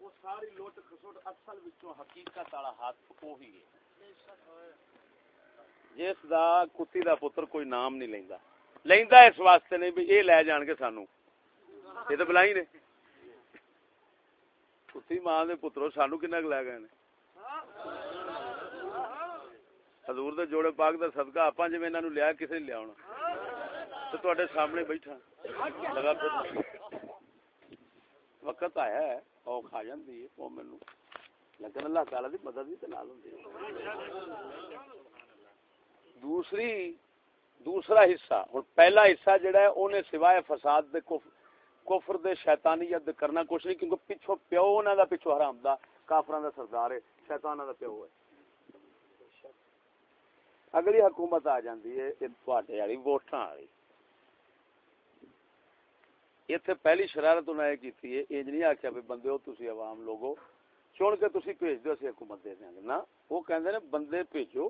وہ ساری لوٹ خسوٹ اصل وچوں حقیقت والا ہاتھ وہی ہے۔ جس دا کتی دا پتر کوئی نام نہیں لیندا۔ لیندا اس واسطے نہیں بھی یہ لے جان کے سانو۔ یہ تو بلائی نے۔ کتی ماں دے پترو سانو کنا لے گئے نے۔ حضور دے جوڑے پاک دا صدقہ اپاں جویں انہاں نو لیا کسے لیا ہونا۔ تو تواڈے سامنے بیٹھا۔ لگا پھر۔ وقت آیا ہے او کھا جاندی ہے مومن نو لیکن اللہ تعالی دی مدد بھی تے نال ہوندی ہے۔ دوسری، دوسرا حصہ ہن پہلا حصہ جڑا ہے، اونے سوائے فساد دے کفر کفر دے شیطانیت دے کرنا کچھ نہیں، کیونکہ پیچھو پیو انہاں دا پیچھو حرام دا، کافراں دا سردار ہے، شیطاناں دا پیو ہے۔ اگلی حکومت آ جاندی ہے اے تواڈے والی ووٹاں والی۔ ایتھے پہلی شرارت انہاں یہ کیتی ہے انج نہیں آکھیا بھی بندے ہو تسی عوام لوگو چن کے تسی بھیج دیو اسی حکومت دے دیاں گے نا وہ کہندے نے بندے بھیجو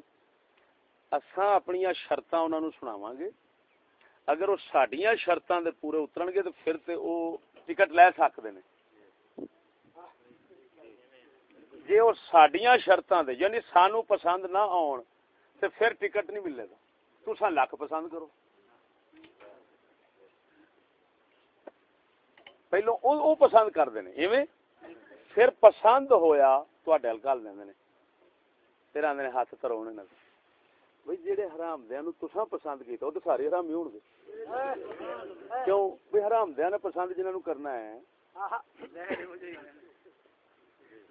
اساں اپنی شرطاں انہاں نو سناواں گے اگر وہ ساڈیاں شرطاں دے پورے اترن گے تو پھر تے او ٹکٹ لے سکدے نے جے وہ ساڈیاں شرطاں دے یعنی سانو پسند نہ آن تے پھر ٹکٹ نہیں ملے گا تساں لکھ پسند کرو پہلو او پسند کر دینے ایویں پھر پسند ہویا تواڈے ال گل دیندے نے پھر آندے نے ہاتھ ترونے نہ بھئی جڑے حرام دیاں نو تساں پسند کیتا او تے سارے حرام ہی ہون گے کیوں بھئی حرام دیاں نے پسند جنہاں نو کرنا ہے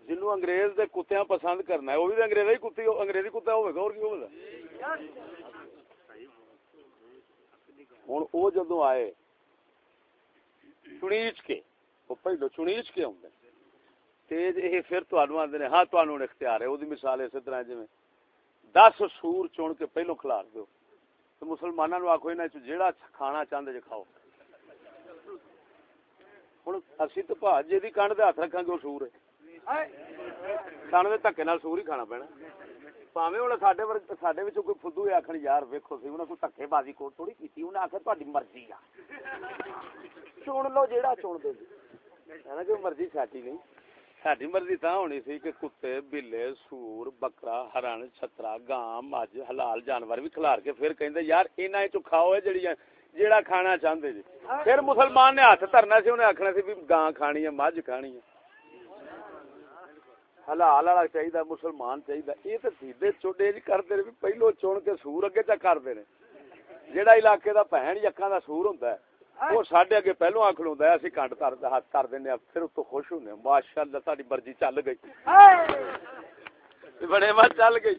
جنوں انگریز دے کتیاں پسند کرنا ہے وہ بھی انگریزی ہی کتی انگریزی کتا ہوے گا اور کی ہوے گا ہن او جدوں آئے چنیچ کے وہ پہلو چنیچ کے ہوندے تیز یہ پھر تانوں آندے نے ہاں تانوں اختیار ہے او دی مثال اسی طرح جی جویں دس سور چن کے پہلو کھلار دیو۔ تو مسلمانوں نو آکھو، انہاں چ کھانا چاہندے جے کھاؤ۔ ہن اسی تو بھا جے دی کنڈ ہاتھ رکھاں گے، او سور ہے۔ سان دے دھکے نال سور ہی کھانا پینا۔ پاویں ہن ساڈے ساڈے وچ کوئی فدو آکھن، یار ویکھو سی، انہاں کوئی دھکے بازی کو تھوڑی کیتی، انہاں آکھیا تہاڈی مرضی آ۔ چن لو جیڑا چن دے نا کہ مرضی ساڈی نہیں ساڈی مرضی تاں ہونی سی کہ کتے بلے سور بکرا ہرن چھترا گاں مجھ حلال جانور بھی کھلار کے پھر کہندے یار انہاں وچوں کھاؤ اے جڑی جیڑا کھانا چاہندے جی پھر مسلمان نے ہاتھ دھرنا سی انہیں آکھنا سی بھی گاں کھانی ہے مجھ کھانی ہے حلال والا چاہیے مسلمان چاہیے یہ تو سیدھے چوڈے جی کرتے بھی پہلو چن کے سور اگے چا کرتے ہیں جہاں علاقے دا بہن یکاں دا سور ہوندا ہے وہ ساڈے اگے پہلو آ کھلوندا ہے اسی ہاتھ کر دینے ہیں پھر اتوں خوش ہونے ماشاءاللہ ساری مرضی چل گئی بڑے مت چل گئی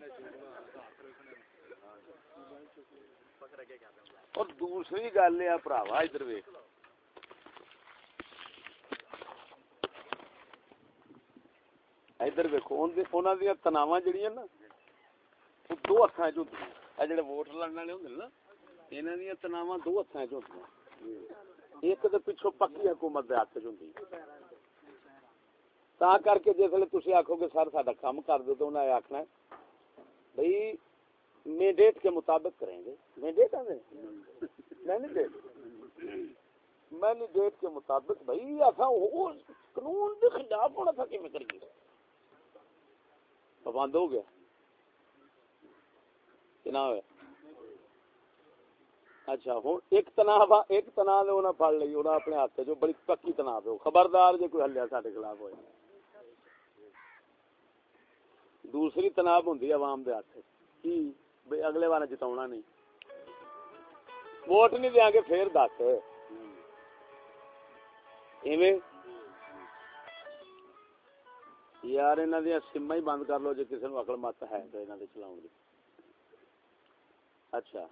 اور دوسری گل یہ بھراوا ادھر ویکھ ادھر ویکو انہوں دیا تناوا جہیا نا دو ہاتھوں چ ہوتی جڑے ووٹ لڑنے والے ہوں نا یہاں دیا تناوا دو ہاتھوں چ ہوتی ایک تو پچھو پکی حکومت ہاتھ چ تا کر کے جس تھی آخو گے سر سا کام کر دو تو انہیں آخنا بھائی مینڈیٹ کے مطابق کریں گے۔ مینڈیٹ آدھے مینڈیٹ مینڈیٹ کے مطابق بھائی ایسا قانون کے خلاف ہونا تھا کہ کریے پابند ہو گیا۔ کنا ہوا اچھا ہوں ایک تناہ ایک تناہ دے انہیں پڑ لی انہیں اپنے ہاتھ جو بڑی پکی تناہ دے۔ خبردار جی کوئی ہلیا سارے خلاف ہوئے۔ دوسری تناب ہوں عوام دے ہاتھ کی؟ اگلے بار جتاؤنا نہیں۔ ووٹ نہیں دیا گے، پھر دس۔ ایویں؟ یار انہوں دیا سما ہی بند کر لو جی کسی نے اکل مت ہے تو انہوں نے چلاؤ گی اچھا۔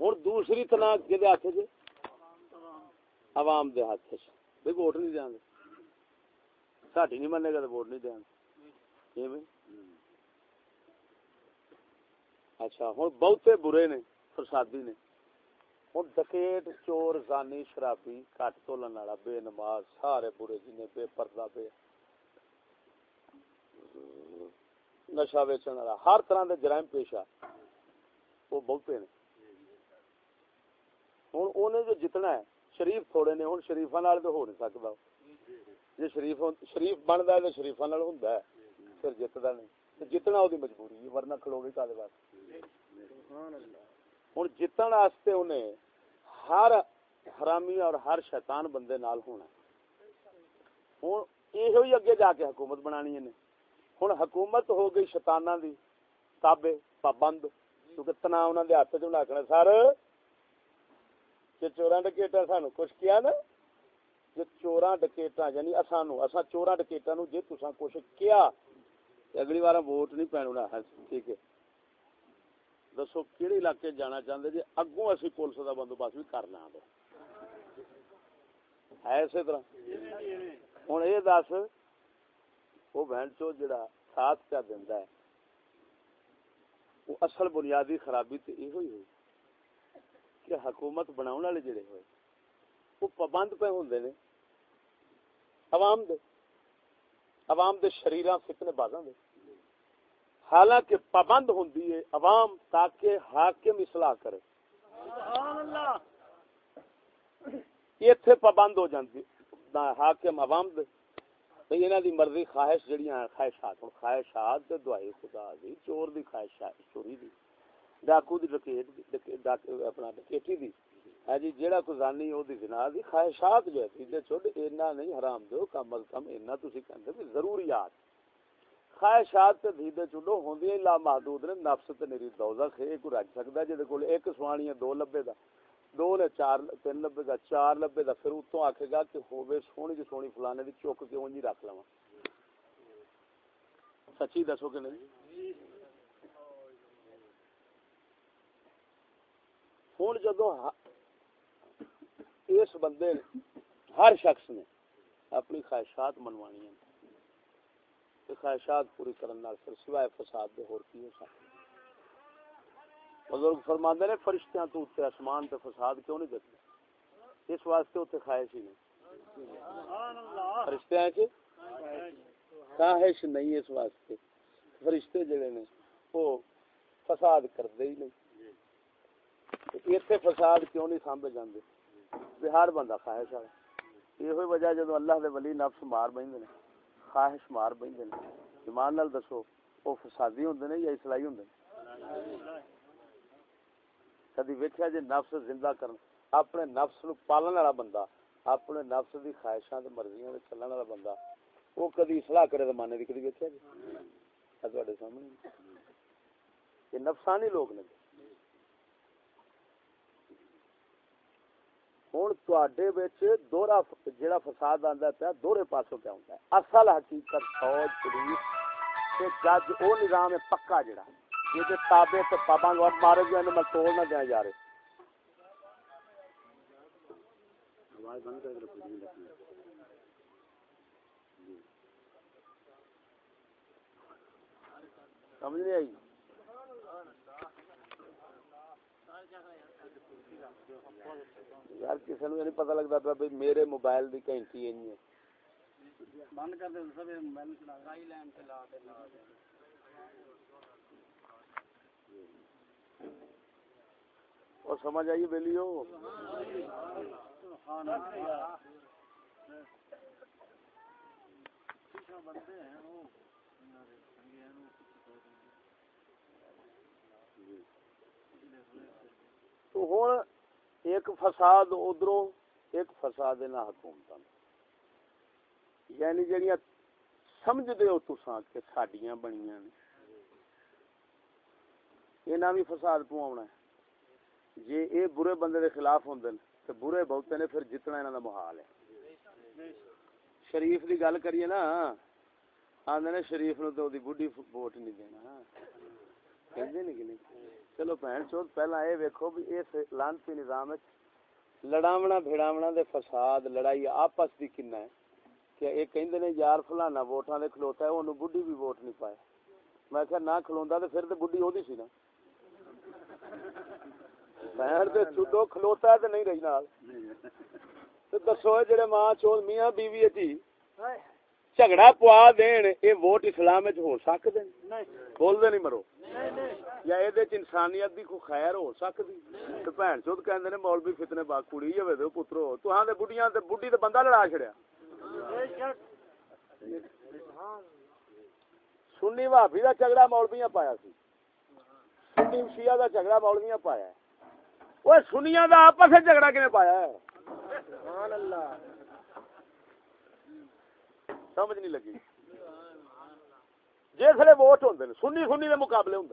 ہوں دوسری تنا کہ ہاتھ چ جی؟ عوام دے ہاتھ چ جی۔ بھائی ووٹ نہیں دیا گے ساڈی نہیں منے گا تو ووٹ نہیں دیا گے اچھا ہوں بہتے برے نے فسادی نے۔ ہوں ڈکیٹ، چور، زانی، شرابی، کٹ، تولن والا، بے نماز، سارے برے جی جن بے پردہ، بے۔ نشا ویچن والا، ہر طرح دے جرائم پیشہ وہ بہتے نے۔ ہوں انہیں جو جتنا ہے شریف تھوڑے نے ہوں شریفا ہو نہیں سکتا جی شریف شریف بنتا ہے تو شریفا ہوں پھر جیتتا نہیں جتنا وہ مجبوری ورنہ کھلو گئی کالے بات ہوں جتن انہیں ہر حرامی اور ہر شیطان بندے نال ہونا ہوں یہ اگے جا کے حکومت بنا ہے ہوں حکومت ہو گئی شیطانہ دی تابے پابند کیونکہ تنا انہوں نے ہاتھ چ سر کہ چوراں ڈکیٹاں سانو کچھ کیا نا جے چوراں ڈکیٹاں یعنی اساں نو چوراں ڈکیٹاں نو جے تساں کچھ کیا اگلی بار ووٹ نہیں پینونا ہے ٹھیک ہے دسو کیڑے علاقے جانا چاہندے جی اگوں اسی پولیس دا بندوبست بھی کر لاں گے ہے اسی طرح ہن اے دس او بہن چو جڑا ساتھ کا دیندا ہے وہ اصل بنیادی خرابی تے ایہی ہوئی کہ حکومت بناؤن والے جڑے ہوئے وہ پابند پہ ہوندے نے۔ عوام دے۔ عوام دے شریراں فتنے بازاں دے۔ حالانکہ پابند ہوں ہے عوام تاکہ حاکم اصلاح کرے۔ یہ تھے پابند ہو جاندی حاکم عوام دے۔ یہ نا دی مرضی خواہش جڑیاں خواہشات۔ خواہشات دے دعائی خدا دی چور دی خواہشات چوری دی۔ ڈاکو اپنا ڈکیٹی دی۔ ہے جی جیڑا کو زانی دی خواہشات جو ہے، سیدھے نہیں حرام دیو کم از کم اینا تسی کہندے کہ ضروریات۔ خواہشات تے دھیدے چلو ہوندی لا محدود نے نفس تے میری دوزخ ہے کو رکھ سکدا ہے جے کول ایک سوانی دو لبے دا۔ دو نے چار، تین لبے دا، چار لبے دا، پھر اتوں آکھے گا کہ ہووے سونی جو سونی فلانے دی چوک کے اونجی رکھ لواں۔ سچی دسو کہ نہیں؟ ہوں جدو اس بندے ہر شخص نے اپنی خواہشات منوانی ہیں۔ خواہشات پوری کرنے پھر سوائے فساد دے ہو سکتا بزرگ فرماندے نے، فرشتیاں تو اتنے آسمان تے فساد کیوں نہیں دیکھتے؟ اس واسطے اتنے خواہش ہی نہیں۔ فرشتیاں خواہش نہیں اس واسطے۔ فرشتے جڑے نے، وہ فساد کرتے ہی نہیں۔ اتنے فساد کیوں نہیں سانبے جاندے؟ ہر بندہ خواہش والا یہ ہوئی وجہ جدو اللہ دے ولی نفس مار بہندے نے، خواہش مار بہندے نے۔ ایمان نال دسو، او فسادی ہوندے نے یا اصلاحی ہوندے نے؟ کدی ویکھیا جے نفس زندہ کرن، اپنے نفس نو پالن والا بندہ، اپنے نفس دی خواہشاں تے مرضیاں دے چلن والا بندہ وہ کدی اصلاح کرے زمانے دی کدی ویکھیا جی تواڈے سامنے؟ یہ نفسانی لوگ نے۔ ہوں دوہرا جڑا فساد آتا پیا دوہرے پاسوں کیا ہوتا ہے اصل حقیقت فوج پولیس جج وہ نظام ہے پکا جڑا یہ تابے تو پابند اور مارے گئے میں توڑ نہ دیا جا رہے سمجھ نہیں آئی یار کسی نے نہیں پتا لگتا پیا بھائی میرے موبائل کی گھنٹی ہے۔ بند کر دے سب موبائل چلا لین چلا اور سمجھ آئیے بہلی ہو بندے ہیں تو ہوں ایک فساد ادھروں، ایک فساد نہ حکومت یعنی جہاں سمجھتے ہو تسا کہ سڈیا بنیا یہاں بھی فساد پواؤنا ہے؟ جی یہ برے بندے کے خلاف ہوں تو برے بہتے نے پھر جتنا یہاں کا محال ہے۔ شریف کی گل کریے نا آدھے نے شریف نو تو بڑھی ووٹ نہیں دینا۔ کہ نہیں؟ چلو بہن چوت پہلا یہ ویکو بھی اس لانتی نظام وچ لڑاونا بھیڑاونا دے فساد، لڑائی آپس دی کنا ہے کہ ایک کہندے نے یار فلانا ووٹاں دے کھلوتا ہے اونوں بڈھی بھی ووٹ نہیں پائے۔ میں کہ نہ کھلوندا تے پھر تے بڈھی اودی سی نا۔ بہن تے چھڈو، کھلوتا ہے تے نہیں رہی نال۔ تے دسو جڑے ماں چوت میاں بیوی ہے جھگڑا پوا دین اے ووٹ اسلام وچ ہو سکدے بول دے نہیں مرو یا یہ انسانیت دی کوئی خیر ہو سکتی تو بھن چوت کہندے نے مولوی فتنے با کڑی ہوے تے پترو تہاں دے بڈیاں تے بڈھی تے بندہ لڑا چھڑیا سنی بھابی دا جھگڑا مولویاں پایا سی سنی شیعہ دا جھگڑا مولویاں پایا ہے وہ سنیاں دا آپس وچ جھگڑا کیویں پایا ہے سبحان اللہ سمجھ نہیں لگی۔ جسے ووٹ ہوں سنی سنی کے مقابلے ہوں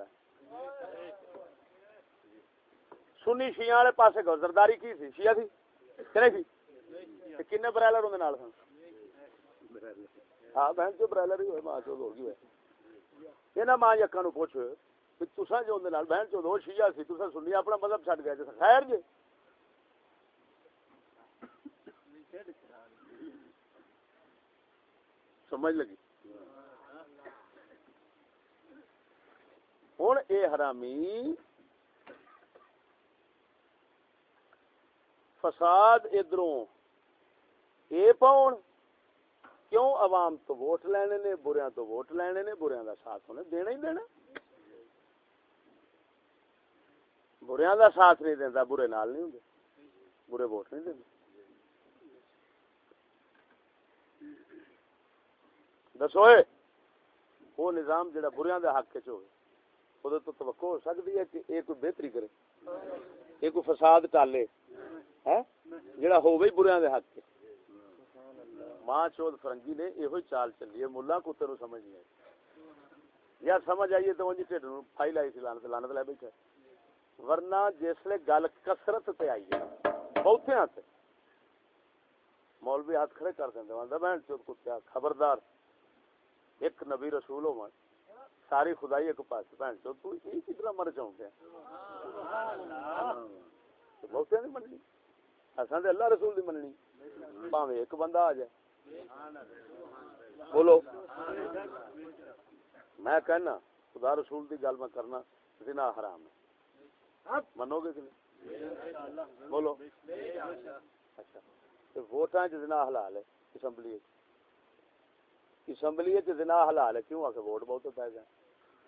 سنی شیعہ والے پاس گزرداری کی سی؟ شیعہ تھی کہ نہیں تھی کن برائلر ہوں سن؟ ہاں بہن چو برائلر ہی ہوئے، ماں چو ہو گئی یہ نہ ماں جی یکا نو پوچھ تسا جو بہن چو دو شیعہ سی تسا سنی، اپنا مذہب چڈ گئے خیر جی سمجھ لگی۔ ہوں اے حرامی فساد ادھروں اے پاؤن۔ کیوں عوام تو ووٹ لینے نے، بریاں تو ووٹ لینے نے، بریاں دا ساتھ انہیں دینا ہی دینا۔ بریاں دا ساتھ نہیں دینا برے نال نہیں ہوں برے ووٹ نہیں دینا دسو وہ نظام جڑا بریاں دے حق چ ہوئے وہ تو توقع ہو سکتی ہے کہ یہ کوئی بہتری کرے یہ کوئی فساد ٹالے جڑا ہو گئی بریاں دے حق ماں چود فرنگی نے یہ چال چلی ہے ملا کتے نو سمجھ نہیں آئی یا سمجھ آئیے تو جی ٹھڈ پھائی لائی سی لانت لانت لے بیٹھا ورنہ جسے گل کسرت تے آئی ہے بہتے ہاتھ مولوی ہاتھ کھڑے کر دیں بہن چود کتیا خبردار ایک نبی رسول ہو ساری خدائی ایک پاس بہن چو، تو یہ کتنا مر جاؤں گیا بہت نہیں مننی۔ اصل اللہ رسول دی مننی۔ پاوے ایک بندہ آ جائے۔ بولو۔ میں کہنا، خدا رسول دی گل میں کرنا، زنا حرام ہے۔ منو گے کہ نہیں؟ بولو۔ اچھا۔ ووٹاں چ زنا حلال ہے، اسمبلی اسمبلی چنا حلال ہے، کیوں آ کے ووٹ بہت پی گئے؟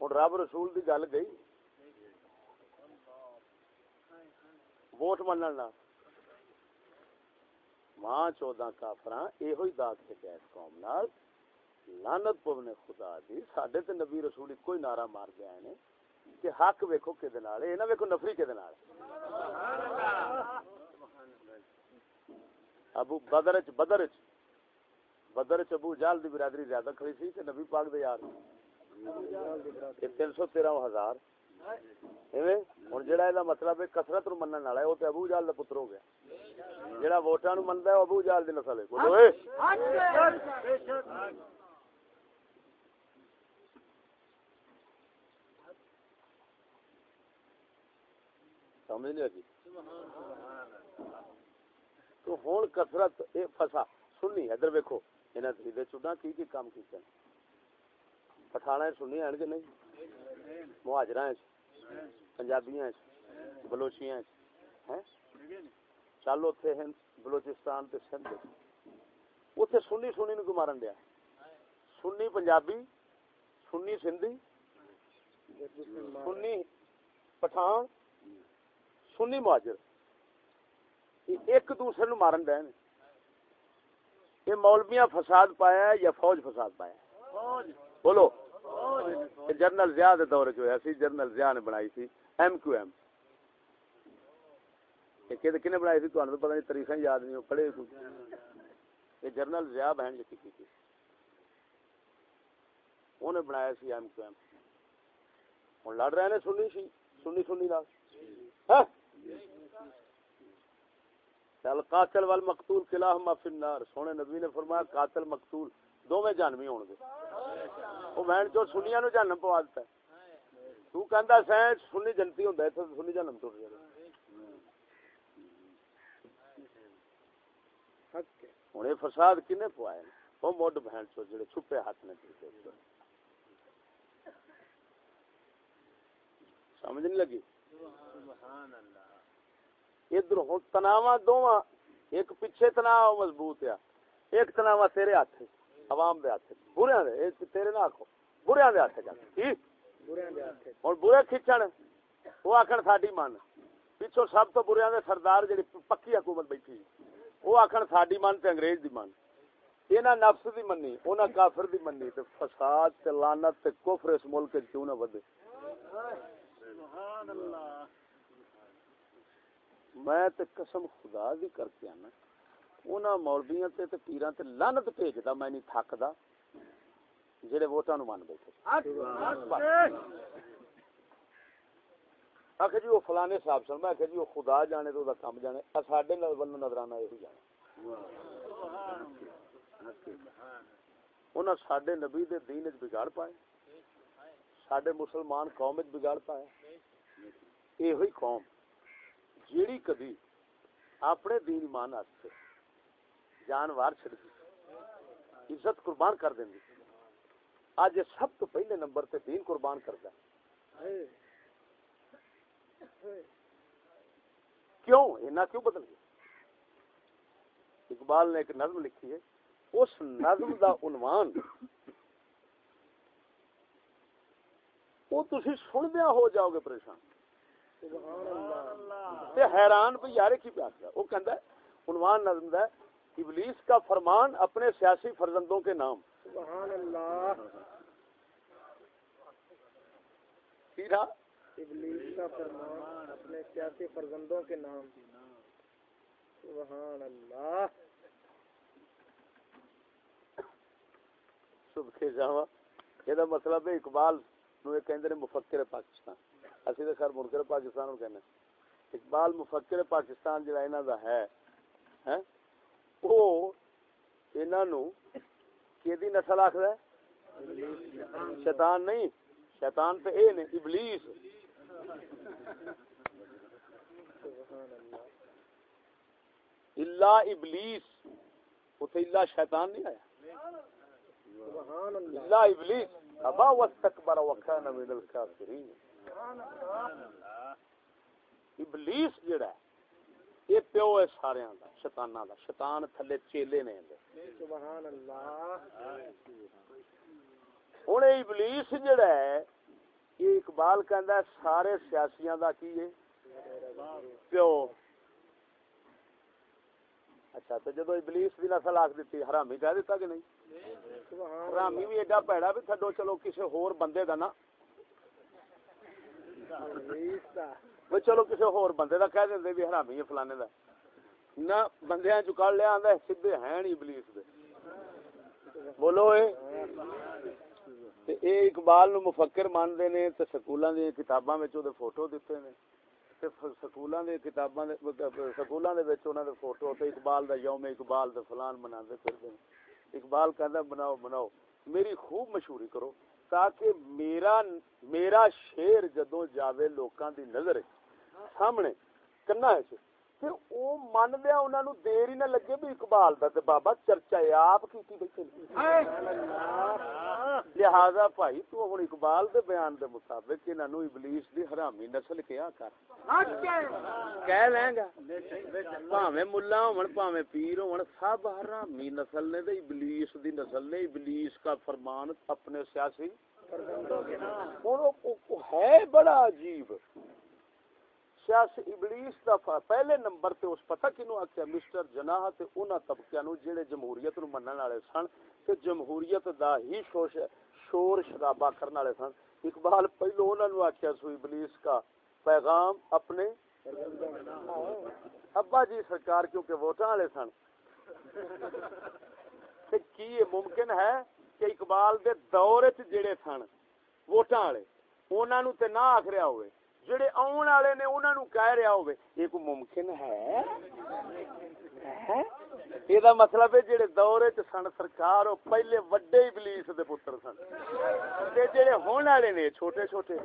ہوں رب رسول کی گل گئی۔ ووٹ من ماں چودہ کافر یہ داغ چکا اس قوم نال لانت پونے خدا دی۔ سڈے تے نبی رسول کوئی نعرہ مار گیا ہے کہ حق ویکو کہ یہ نہ ویکو نفری کہ ابو بدر چ بدر چ بدر چبو جال دی برادری زیادہ کھڑی سی کہ نبی پاک دے یار تین سو تیرہ ہزار۔ ہوں جہاں یہ مطلب ہے کسرت نو منن والا ہے وہ تو ابو جال کا پتر ہو گیا۔ جہاں ووٹاں نو منتا ہے ابو جال دی نسل ہے۔ بولو سمجھ نہیں لگی تو ہوں کسرت یہ فسا، سننی، ادھر ویکو چڈا کی کی کام کیتے ہیں پٹھانا سنی ہیں کہ نہیں مہاجر پنجابیاں بلوچیاں چل اتنے ہیں بلوچستان تے سندھ اتنے سنی سنی نو مارن دیا سنی پنجابی سنی سندھی سنی پٹھان سنی مہاجر ایک دوسرے نو مارن دیا یہ مولویاں فساد پایا ہے یا فوج فساد پایا بولو. جنرل ضیاء دے دور جو ہے جنرل ضیاء نے بنائی تھی ایم کیو ایم. کنے بنائی تھی؟ تو پتہ نہیں تاریخیں یاد نہیں پڑھے یہ جنرل ضیاء بہن کی؟ تھی انہیں بنایا سی ایم کیو ایم. لڑ رہے ہیں سنی سی سنی سنی نال ہاں؟ چل قاتل وال مقتول کلاہما فی النار۔ سونے نبی نے فرمایا قاتل، مقتول، دوویں جانوی ہون گے۔ او بہن جو سنیاں نو جہنم پوا دیتا ہے۔ تو کہندا سیں سنی جنتی ہوندا ہے تے سنی جہنم ٹر جائے ہوں یہ فساد کنے پوائے؟ وہ مڈ بہن چو جڑے چھپے ہاتھ نے سمجھ نہیں لگی؟ سبحان اللہ۔ ادھر ہوں تناوا دونوں ایک پیچھے تناو مضبوط ہے۔ ایک تناوا تیرے ہاتھ عوام دے ہاتھ بریا دے تیرے نہ آخو بریا دے ہاتھ جا۔ ہوں برے کھچن وہ آخر ساری من۔ پچھو سب تو بریا دے سردار جی پکی حکومت بیٹھی وہ آخر ساری من تے انگریز دی من۔ یہاں نفس دی منی انہاں کافر دی منی تے فساد تے لعنت تے کفر اس ملک کیوں نہ ودے میں تے قسم خدا دی کر کے آنا. انہاں مولویاں تے تے پیراں تے لعنت بھیجدا میں نہیں تھکدا جڑے ووٹاں نو من بیٹھے. آخر جی وہ فلانے صاحب سن، میں آخر جی وہ خدا جانے تو دا کام جانے. ساڈے ولوں نظرانہ یہ جانا انہاں ساڈے نبی دے دین وچ بگاڑ پائے، ساڈے مسلمان قوم وچ بگاڑ پائے. یہ قوم. جیڑی کدی اپنے دین ایمان واسطے جان وار چھڑ دی عزت قربان کر دیندی۔ اج سب تو پہلے نمبر تے دین قربان کردا ہے۔ کیوں؟ اینا کیوں بدل گیا؟ اقبال نے ایک نظم لکھی ہے۔ اس نظم دا عنوان وہ تسی سندیا ہو جاؤ گے پریشان۔ تے حیران بھی یار کی پیار ہے وہ کہندا ہے عنوان نظم دا ہے ابلیس کا فرمان اپنے سیاسی فرزندوں کے نام۔ سبحان اللہ. تیرا ابلیس کا فرمان اپنے سیاسی فرزندوں کے نام۔ سبحان اللہ. صبح کے جاوا یہ مطلب ہے اقبال نو کہندے نے مفکر پاکستان۔ اسی تے خیر منکر پاکستان نو کہنے اقبال مفکر پاکستان جڑا انہاں دا ہے ہیں او انہاں نو کیدی نسل آکھدا ہے؟ شیطان نہیں، شیطان تے اے نے، ابلیس۔ اللہ ابلیس اتنے اللہ شیطان نہیں آیا۔ اللہ ابلیس، ابا واستکبر وکان من الکافرین ابلیس جڑا ہے، یہ پیو ہے سارے دا، شیطاناں دا۔ شیطان تھلے چیلے نے سبحان اللہ ہن ابلیس جڑا ہے، یہ اقبال کہندا ہے، سارے سیاسیاں دا کی ہے؟ پیو۔ اچھا تو جدو ابلیس دی نسل آکھ دتی، حرامی کہہ دیتا کہ نہیں؟ حرامی بھی ایڈا پیڑا بھی تھڈو، چلو کسے ہور بندے دا نا۔ وہ چلو کسے ہور بندے دا کہہ دیندے بھی حرامی ہے فلانے دا۔ نہ بندیاں چکڑ لیا آندا سیدھے ہیں نہیں ابلیس دے۔ بولو اے۔ تے اے اقبال نو مفکر مانتے نے تے سکولاں دی کتاباں وچ اودے فوٹو دتے نے۔ تے سکولاں دے کتاباں دے سکولاں دے وچ انہاں دے فوٹو تے اقبال دا یوم اقبال دے فلان مناندے پھردے نے اقبال کہندا بناؤ بناؤ۔ میری خوب مشہوری کرو۔ تاکہ میرا میرا شیر جدوں جاوے لوکاں دی نظر سامنے کنا ہے تے او من دیا انہاں نو دیر ہی نہ لگے بھی اقبال دا تے بابا چرچا ہے آپ بیٹھے لہذا بھائی تو ہن اقبال دے بیان دے مطابق انہاں نو ابلیس دی حرامی نسل کیا کر کہہ لیں گا بھاویں ہون بھاویں پیر ہون سب حرامی نسل نے تے ابلیس دی نسل نے ابلیس کا فرمان اپنے سیاسی ہن ہے بڑا عجیب سیاسی ابلیس دا پہلے نمبر تے اس پتہ کینو آکھیا، مسٹر جناح تے انہاں طبقیاں نو جڑے جمہوریت نو منن والے سن تے جمہوریت دا ہی شوش شور شرابہ کرنے والے سن۔ اقبال، پہلو انہاں نو آکھیا سو ابلیس کا پیغام اپنے ابا جی سرکار کیونکہ ووٹاں والے سن۔ تے کی یہ ممکن ہے کہ اقبال دے دور وچ جڑے سن، ووٹاں والے، انہاں نو تے نہ آکھ رہا ہوئے۔ جڑے آن والے نے انہوں نے کہہ رہا ہوئے یہ کوئی ممکن ہے یہ مطلب ہے جڑے دورے چ سن سرکار وہ پہلے وڈے ابلیس دے پتر سن تے جڑے ہون والے نے چھوٹے چھوٹے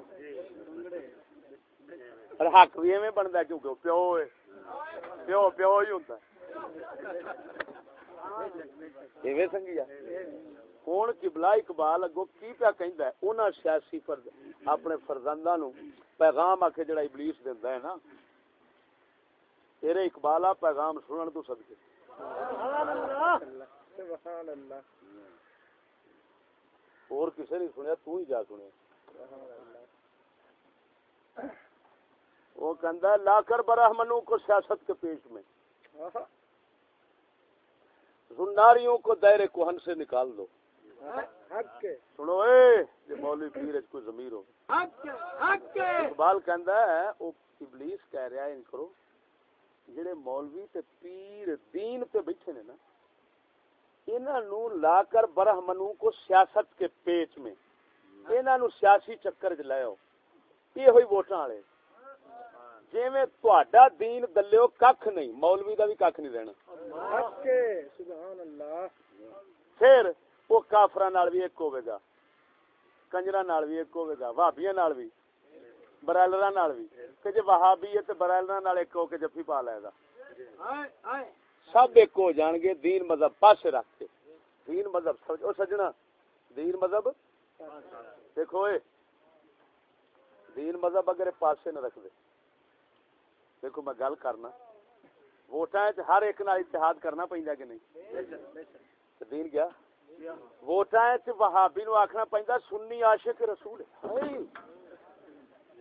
اور حق بھی ایویں بنتا کیونکہ پیو ہے پیو پیو ہی ہوتا ایویں سنگیا ہوں کبلا اقبال اگو کی پیا کہ انہاں سیاسی فرد اپنے فرزنداں نو پیغام آ کے جڑا ابلیس دیندا ہے نا تیرے اقبالا پیغام سنن تو صدقے۔ سبحان اللہ اور کسے نہیں سنیا تو ہی جا سنیا۔ وہ کہندا ہے لا کر برہمنوں کو سیاست کے پیش میں۔ زناریوں کو دائرے کوہن سے نکال دو۔ حق کے۔ سنو اے یہ مولوی پیر کوئی ضمیر ہو۔ اقبال کہندا ہے او ابلیس کہہ رہا ہے ان کرو جڑے مولوی تے پیر دین تے بیٹھے نے نا انہاں نو لا کر برہمنوں کو سیاست کے پیچ میں انہاں نو سیاسی چکر چ لے آؤ یہ ہوئی ووٹاں والے۔ جویں تہاڈا دین دلیو ککھ نہیں مولوی دا بھی ککھ نہیں رہنا۔ سبحان اللہ۔ پھر وہ کافراں نال بھی ایک ہوے گا۔ کنجراں نال بھی ایک ہوے گا وہابیاں نال بھی برائلراں نال بھی کہ جے وہابی ہے تے برائلراں نال ایک ہو کے جفی پا لے گا سب ایک ہو جان گے دین مذہب پاسے رکھ کے دین مذہب سمجھ او سجنا دین مذہب دیکھو اے دین مذہب اگر پاسے نہ رکھ دے دیکھو میں گل کرنا ووٹاں ہر ایک نال اتحاد کرنا پیندا کہ نہیں دین گیا ووٹاں وچ وہابی نو آکھنا پیندا سنی عاشق رسول ہے۔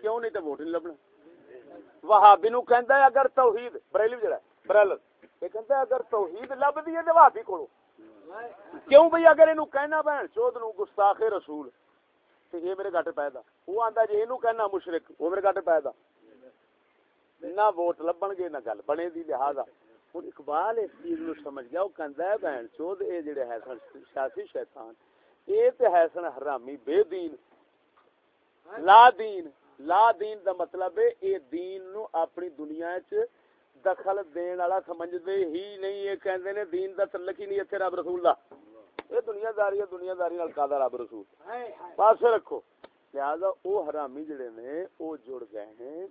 کیوں نہیں تے ووٹ نہیں لبنا؟ وہابی نو کہندا ہے اگر توحید بریلوی جڑا ہے یہ کہندا ہے اگر توحید لبدی ہے تے وہابی کولو۔ کیوں بھئی اگر اینو کہنا بہن چود نو گستاخ رسول۔ تے یہ میرے گھٹ پیدا وہ آندا جے اینو کہنا مشرک وہ میرے گھٹ پیدا نہ ووٹ لبن گے نہ گل بنے دی لہذا۔ ہن اقبال اس چیز نو سمجھ گیا وہ کہندا ہے بہن چود اے جڑے ہے سن سیاسی شیطان اے تے ہے سن حرامی بے دین لا دین لا دین دا مطلب ہے اے دین نو اپنی دنیا وچ دخل دین والا سمجھدے ہی نہیں یہ کہندے نے دین دا تعلق ہی نہیں ایتھے رب رسول دا اے دنیا داری ہے دنیا داری نال کادا رب رسول پاسے رکھو لہذا او حرامی جڑے نے او جڑ گئے ہیں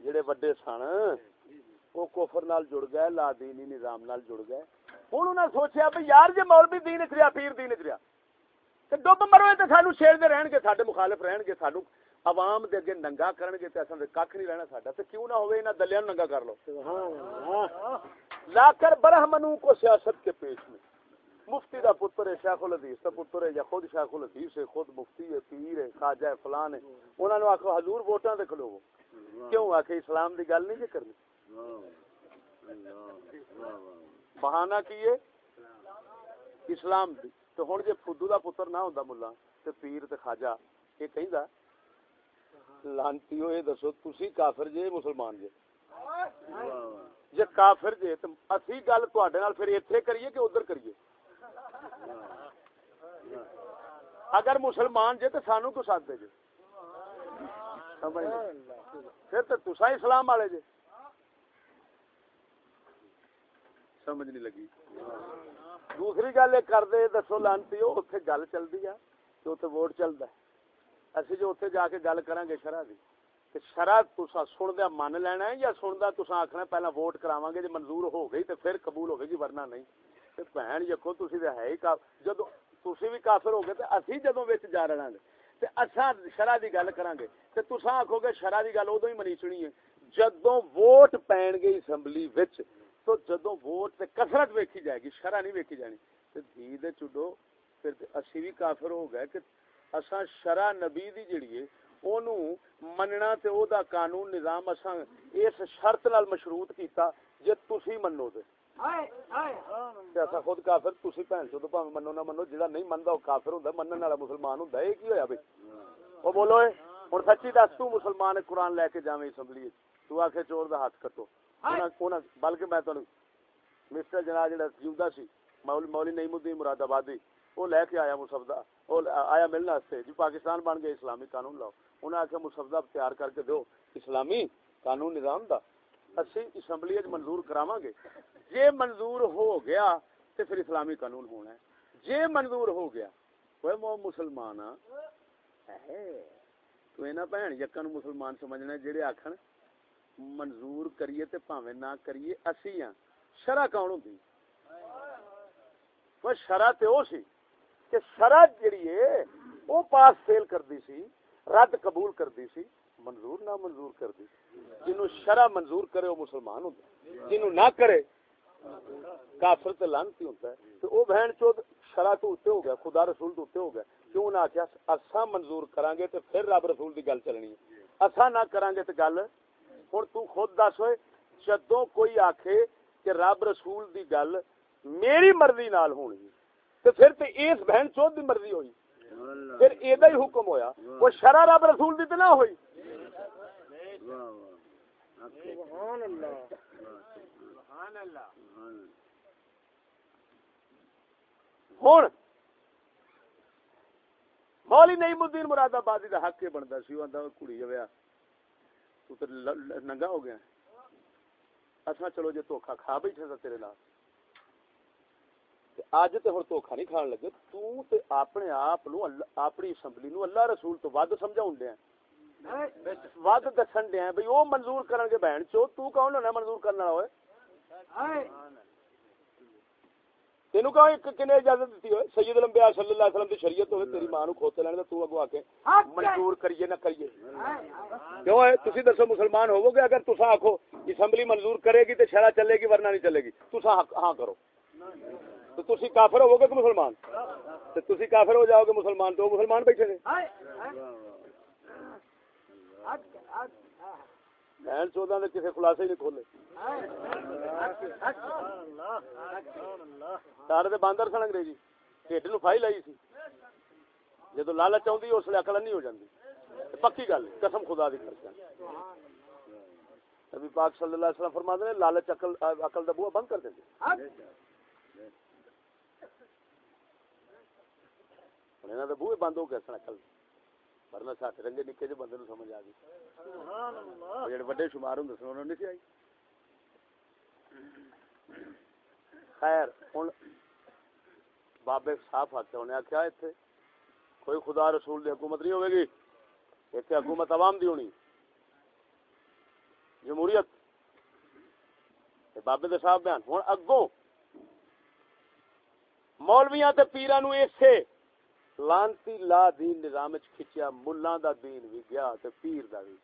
جڑے وڈے سن او کفر نال جڑ گئے، لا دینی نظام نال جڑ گئے۔ ہن انہاں سوچیا بھی یار جے مولوی دین وچ رہیا، پیر دین وچ رہیا، تے ڈب مروے تے سانو چھیڑ دے رہن گے ساڈے مخالف رہن گے سانو عوام دے اگے ننگا کرن گے تے اساں دے ککھ نہیں رہنا ساڈا۔ تے کیوں نہ ہوے انہاں دلیاں ننگا کر لو۔ سبحان اللہ لا کر برہمنوں کو سیاست کے پیش میں۔ مفتی دا پتر ہے، شیخ الحدیث دا پتر ہے، یا خود شیخ الحدیث ہے، خود مفتی ہے، پیر ہے، خواجہ ہے، فلان ہے۔ انہاں نو آکھو حضور ووٹاں دے کھلوو۔ کیوں؟ آکھے اسلام دی گل نہیں کرنی۔ بہانہ کی ہے؟ اسلام دی۔ تو ہن جے فدو دا پتر نہ ہوندا ملا، تے پیر تے خواجہ، یہ کہندا لانتیو یہ دسو، تسی کافر جے، مسلمان جے۔ جے کافر جے، تے اسی گل تواڈے نال پھر ایتھے کریے کہ ادھر کریے۔ اگر مسلمان جے، تے سانو تو ساتھ دے جے؟ پھر تے تسا اسلام والے جے۔ سمجھ نہیں لگی۔ دوسری گل یہ کر دے دسو لانتی اتنے گل چلتی ہے کہ اتنے ووٹ چلتا ہے۔ اسی جو اتنے جا کے گل کریں گے شرح کی کہ شرح تسا سندا من لینا ہے یا سندا تسا آخنا پہلا ووٹ کراواں گے جی منظور ہو گئی تو پھر قبول ہوے گی جی، ورنہ نہیں۔ تے بہن یکو تسی تے ہے ہی کا جدو تسی بھی کافر ہو گئے تے اسی جدوں وچ جا رہنا گے تے اساں شرح دی گل کراں گے تے تسا آکھو گے شرح دی گل ادوں ہی منیچنی ہے۔ جدوں ووٹ پین گے اسمبلی وچ تو جدوں ووٹ تے کثرت ویکھی جائے گی شرح نہیں ویکھی جانی۔ تے دھی دے چڈو پھر اسی بھی کافر ہو گئے کہ اساں شرع نبی دی جڑی ہے اونوں مننا تے او دا قانون نظام اساں اس شرط نال مشروط کیتا جے تسی منو تے اساں خود کافر تسی بھن چوں بھاویں منو نہ منو جڑا نہیں مندا او کافر ہوندا منن والا مسلمان ہوندا اے کی ہویا بھئی او بولو اے ہن سچی دس تو مسلمان قرآن لے کے جاویں اسمبلی تو آکھے چور دا ہاتھ کٹو۔ بلکہ میں تانوں مسٹر جناب جڑا جیوندا سی مول مولی نعیم الدین مراد آبادی وہ لے کے آیا مسفدہ وہ آیا ملنے واسطے۔ جی پاکستان بن گیا اسلامی قانون لاؤ۔ انہیں آخیا مسفدہ تیار کر کے دو اسلامی قانون نظام دا۔ اسی اسمبلی وچ منظور کراواں گے جے منظور ہو گیا تے پھر اسلامی قانون ہونا ہے۔ جے منظور ہو گیا مو مسلمان آ تو اینا بہن یکاں نو مسلمان سمجھنا جڑے آکھن منظور کریے تے پاویں نہ کریے، اسی ہاں۔ شرع کون ہوندی؟ وہ شرع تے او سی کہ شرع جڑی ہے وہ پاس فیل کردی سی، رد قبول کردی سی، منظور نہ منظور کردی جنوں شرع منظور کرے، وہ مسلمان ہوندا جنوں نہ کرے، کافر تے لعنتی ہوندا ہے۔ تے او بہن چود شرع تو اوتے ہو گیا، خدا رسول تو اوتے ہو گیا۔ کیوں نہ آخیا اساں منظور کرانگے تے پھر رب رسول دی گل چلنی ہے۔ اساں نہ کرانگے تے گل ہن تو خود دس ہوئے، جدوں کوئی آکھے کہ رب رسول دی گل میری مرضی نال ہونی تے پھر تے اس بہن چوت دی مرضی ہوئی۔ پھر ایدا ہی حکم ہویا، وہ شرع رب رسول دی تے نہ ہوئی۔ سبحان اللہ ہن، مولی نعیم الدین مراد آبادی دا حق یہ بندا سی، وہ کڑی جویا۔ تو پھر ننگا ہو گیا اچھا چلو جی دھوکھا کھا بیٹھے تا تیرے نال۔ اج تے ہن دھوکھا نہیں کھان لگے۔ تو تے اپنے آپ نو اپنی اسمبلی نو اللہ رسول تو ود سمجھاون دے ود دسن دے بھئی او منظور کرن کے بہن چو۔ تو کون ہونا منظور کرن والا ہوئے؟ تینو کہا ایک کنے اجازت دیتی ہوئے سید الانبیاء صلی اللہ علیہ وسلم دی شریعت ہوئے تیری ماں نو کھوتے لینے تو اگوں آ کے منظور کریے نہ کریے کیوں ہے تسی دسو مسلمان ہوو گے اگر تساں آکھو اسمبلی منظور کرے گی تے شرع چلے گی ورنہ نہیں چلے گی تساں حق- ہاں کرو تو تسی کافر ہوو گے کہ مسلمان تے تسی کافر ہو جاؤ گے مسلمان تو مسلمان بیٹھے نے بہن چودہ نے کسی خلاصے ہی نہیں کھولے۔ سارے تے باندر سن انگریزی۔ ٹھڈ نو فائی لائی سی۔ جدو لالچ آؤں اس لیے اکل نہیں ہو جاندی۔ تے پکی گل، قسم خدا دی کر نبی پاک صلی اللہ علیہ وسلم فرماتے ہیں، لالچ عقل عقل دا بوا بند کر دیندے ہن انہاں دے بوئے بند ہو گئے سن عقل۔ ورنہ رنگے نکے جو بندے نو سمجھ آ گئی۔ جڑے شمار سن نوں نہیں آئی خیر ہن بابے صاف آتے انہیں آخیا اتنے کوئی خدا رسول دی حکومت نہیں گی؟ اتنے حکومت عوام دی ہونی۔ جمہوریت۔ بابے دے صاحب بیان۔ ہن اگوں مولویاں تے پیراں نو ایسے لانتی لا دین نظام وچ کھچیا ملاں دا دین وی گیا تے پیر دا وی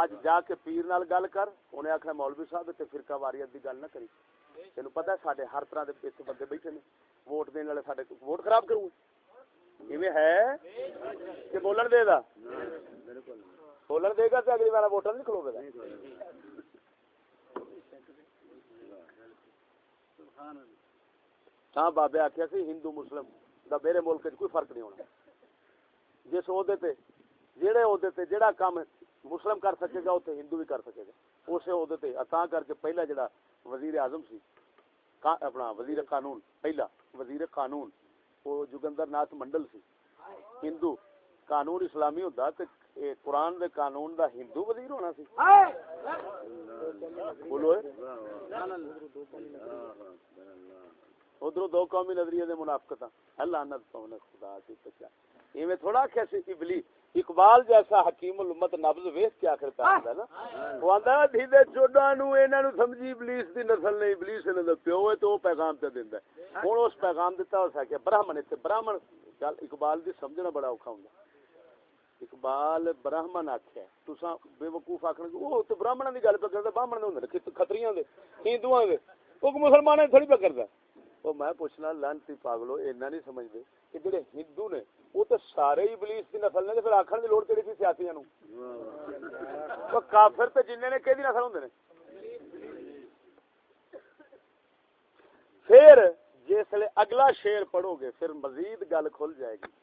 اج جا کے پیر نال گل کر، انہیں آخیا مولوی صاحب، تے فرقہ واریت دی گل نہ کری۔ تینوں پتہ ہے ساڈے ہر طرح دے اتنے بندے بیٹھے نے۔ ووٹ دین والے ساڈے ووٹ خراب کروں ایویں ہے کہ بولن دے دا بولن دے گا تے اگلی بار ووٹر نہیں کھلوے گا۔ ہاں بابے آخیا سی، ہندو مسلم۔ دا میرے ملک کوئی فرق نہیں ہونا۔ جس عہدے تے جہڑے عہدے تے جہڑا کام مسلم کر سکے گا اتنے ہندو بھی کر سکے گا۔ اسی عہدے تے تا کر کے پہلا جڑا وزیر اعظم سی اپنا وزیر قانون، پہلا وزیر قانون وہ جگندر ناتھ منڈل سی۔ ہندو قانون اسلامی ہوندا تے قرآن دے قانون دا ہندو وزیر ہونا سی۔ بولو ادھر دو قومی نظریے دے منافقت لعنت پاؤں خدا کی پچا ایویں تھوڑا کہ سی ابلی اقبال جیسا حکیم الامت نبض ویس کے آخر پہ آندا نا۔ وہ آندا دھیدے چوڈاں نو انہاں نو سمجھی ابلیس دی نسل نہیں ابلیس انہاں دا پیو ہے تو وہ پیغام تے دیندا ہے۔ ہن اس پیغام دتا ہو سکیا برہمن تے برہمن گل اقبال دی سمجھنا بڑا اوکھا ہوندا اقبال برہمن آکھیا تساں بے وقوف آکھن او تے برہمناں دی گل پہ کردا براہمن دے ہوندے نے کھتریاں دے ہندوؤں دے۔ او مسلماناں تھوڑی پہ کردا وہ میں پوچھنا لانتی پاگلو اینا نہیں سمجھدے کہ جڑے ہندو نے وہ تو سارے ہی ابلیس دی نسل نے پھر آکھن دی لوڑ کیڑی سی سیاسیاں نو وہ کافر تے جننے نے کیدی نسل ہوندے نے پھر جسلے اگلا شعر پڑھو گے پھر مزید گل کھل جائے گی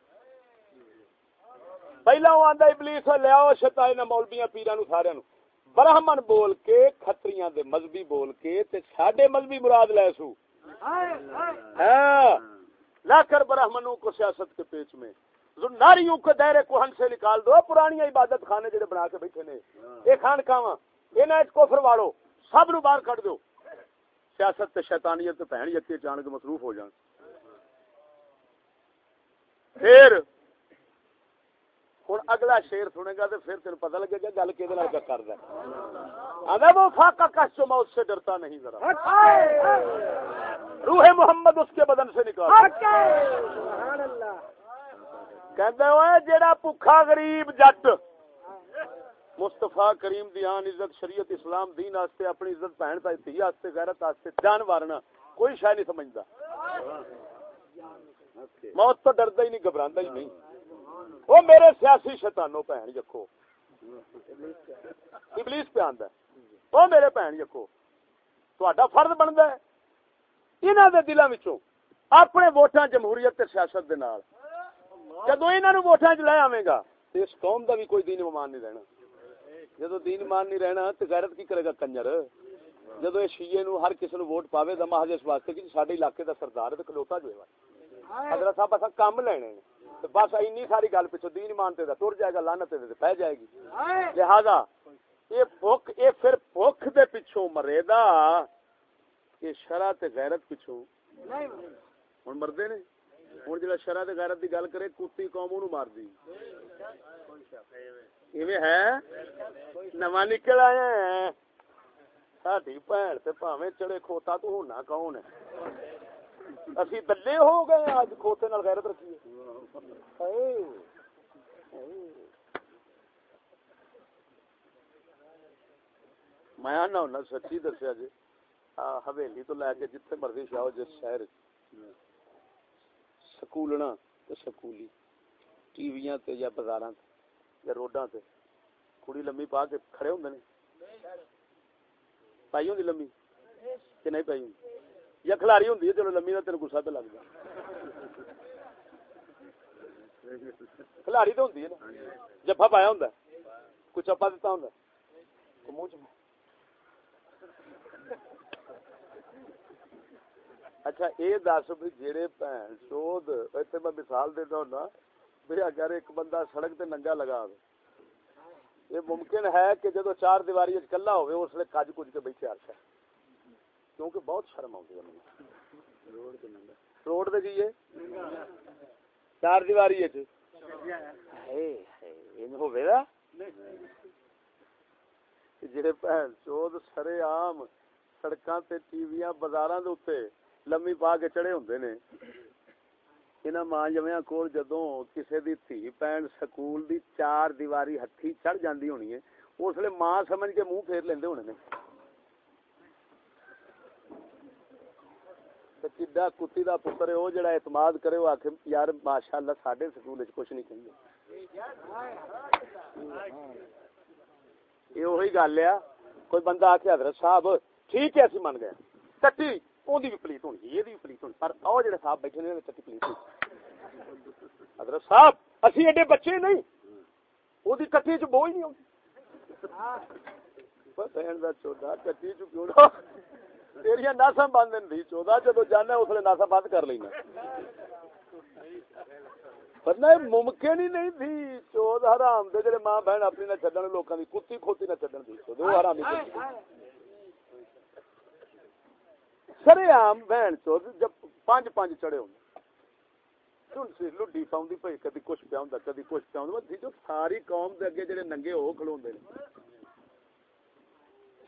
پہلا وہ آندا ابلیس لیاؤ شیطان مولویاں پیراں نو سارے نو برہمن بول کے کھتریاں دے مذہبی بول کے تے ساڈے مذہبی مراد لے سو ہاں۔ لا کر برہمنوں کو سیاست کے پیچ میں۔ ناریوں کو دائرے کو ہن سے نکال دو۔ پرانی عبادت خانے جڑے بنا کے بیٹھے نے۔ یہ خان کاواں انہاں وچ کفر واڑو سب نو باہر کڈ دو۔ سیاست تے شیطانیت تے بہن یکے جان کے مصروف ہو جان۔ پھر ہن اگلا شعر سنے گا تو پھر تین پتہ لگے گا گل کیدے کہ کردا ہے۔ آندا وہ فاقہ کش موت سے ڈرتا نہیں ذرا۔ روح محمد اس کے بدن سے نکال۔ سبحان اللہ جیڑا بھکھا غریب جٹ۔ مصطفی کریم دی آن عزت، شریعت اسلام دین واسطے اپنی عزت بہن تے دھی واسطے غیرت واسطے جان وارنا کوئی شے نہیں سمجھدا موت تو ڈردا ہی نہیں گھبراندہ ہی نہیں۔ وہ میرے سیاسی شیطانوں بھن جکھو ابلیس پہ آندا ہے۔ وہ میرے بھن جکھو تہاڈا فرض بندا ہے انہاں دے دلاں وچوں اپنے ووٹاں جمہوریت سیاست دے نال جدوں انہاں نو ووٹاں چ لے آویں گا اس قوم دا بھی کوئی دین ایمان نہیں رہنا جدو دین ایمان نہیں رہنا تے غیرت کی کرے گا کنجر جدو یہ شیعہ نو ہر کسی نو ووٹ پاوے دا محض اس واسطے کہ ساڈے علاقے دا سردار ہے تے کھلوتا جو ہے حضرت صاحب اسا کام لینے نے تے بس اینی ساری گل پیچھے دین ایمان تے دا ٹر جائے گا لعنت تے پہ جائے گی لہذا یہ بھوک یہ پھر بھوک دے پیچھوں مرے دا یہ شرع تے غیرت پیچھوں ہن مردے نے؟ ہن جڑا شرع تے غیرت دی گل کرے کتی قوم نو مار دی۔ ایویں ہے؟ نواں نکل آیا ہے۔ ساڈی بھن تے پاویں چڑے کھوتا تو ہونا کون ہے؟ اسی دلے ہو گئے اج کھوتے نال غیرت رکھی ہے۔ میں آنا ہونا سچی دسیا جی؟ حویلی تو لے کے جتنے مرضی جاؤ، جس شہر سکولنا تے سکولی، ٹی ویاں تے یا بازاراں تے یا روڈاں تے۔ کڑی لمبی پا کے کھڑے ہوندے نے؟ پائی ہوندی لمبی؟ کہ نہیں پائی ہوندی؟ یا کھلاری ہوندی ہے چلو لمبی دا تیرے غصہ تے لگ جا۔ کھلاری تو ہوندی ہے نا؟ جفا پایا ہوندا ہے؟ کوئی چپا دیتا ہوندا ہے؟ منہ چ اچھا یہ دس بھی جہے بھن چود اتنے میں مثال دیتا ہونا بھی اگر ایک بندہ سڑک تے ننگا لگا دے یہ ممکن ہے کہ جدو چار دیواری کلا ہوئے اس لیے کج کج کے بیٹھے آرشا کیونکہ بہت شرم آتی ہے روڈ دے جیے چار دیواری ہوئے گا؟ جہے بھن چود سرے عام سڑکاں تے ٹی ویاں بازاراں دے اوتے لمی پا کے چڑے ہوندے نے انہاں ماں جمیاں کول جدوں کسے دی تھی پین سکول دی چار دیواری ہتھی چڑھ جاندی ہونی ہے اس لیے ماں سمجھ کے منہ پھیر لیندے ہونے نے تے کڈا کتی دا پتر ہے او جڑا اعتماد کرے او آکھے یار ماشاءاللہ ساڈے سکول وچ کچھ نہیں کہندے یہ وہی گل ہے۔ کوئی بندہ آکھے حضرت صاحب، ٹھیک ہے، اسی من گئے۔ ٹٹی اودی بھی پلیت ہونی، یہ بھی پلیت ہونی، پر او جڑے صاحب بیٹھے نے ٹٹی پلیت ہونی۔ حضرت صاحب، اسی ایڈے بچے نہیں۔ اودی ٹٹی چ بوئی نہیں ہوندی بہن دا چودا ٹٹی چ کیوں نہ؟ تیریاں ناساں بند نہیں چودا، جدو جانا اس لیے ناساں بند کر لینا۔ ورنہ یہ ممکن ہی نہیں تھی چود حرام دے جڑے ماں بہن اپنی نہ چھڈن لوکاں دی کتی کھوتی نہ چھڈن دی چود وہ حرامی سرے عام بہن چود جب پانچ پانچ چڑے ہوں سن سی لڈی پاؤندی پئی کدی کچھ پیا ہوندا کدی کچھ پیا ہوندا تھی جو ساری قوم دے اگے جڑے ننگے ہو کھلوندے نے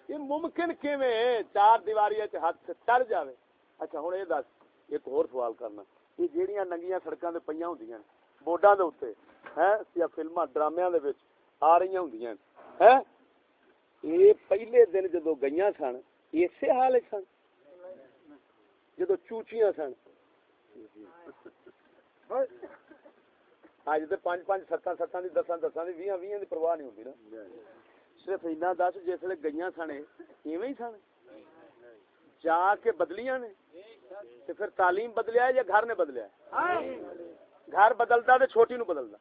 یہ ممکن کیویں چار دیواری وچ ہاتھ چڑھ جاوے اچھا ہن اے دس ایک اور سوال کرنا یہ جیڑیاں ننگیاں سڑکاں تے پیاں ہوندیاں نے بورڈاں دے اوتے ہیں یا فلماں ڈرامیاں دے وچ آ رہیاں ہوندیاں ہیں یہ پہلے دن جدو گئیاں سن اسی حال سن جدو چوچیاں سن اج تے پانچ پانچ ستاں ستاں دی دساں دساں دی ویہاں ویہاں دی پرواہ نہیں ہوندی نا صرف اینا دس جس جسے گئیاں سن ایویں ہی سن جا کے بدلیاں نے تے پھر تعلیم بدلیا ہے یا گھر نے بدلیا ہے گھر بدلتا تے چھوٹی نو بدلتا۔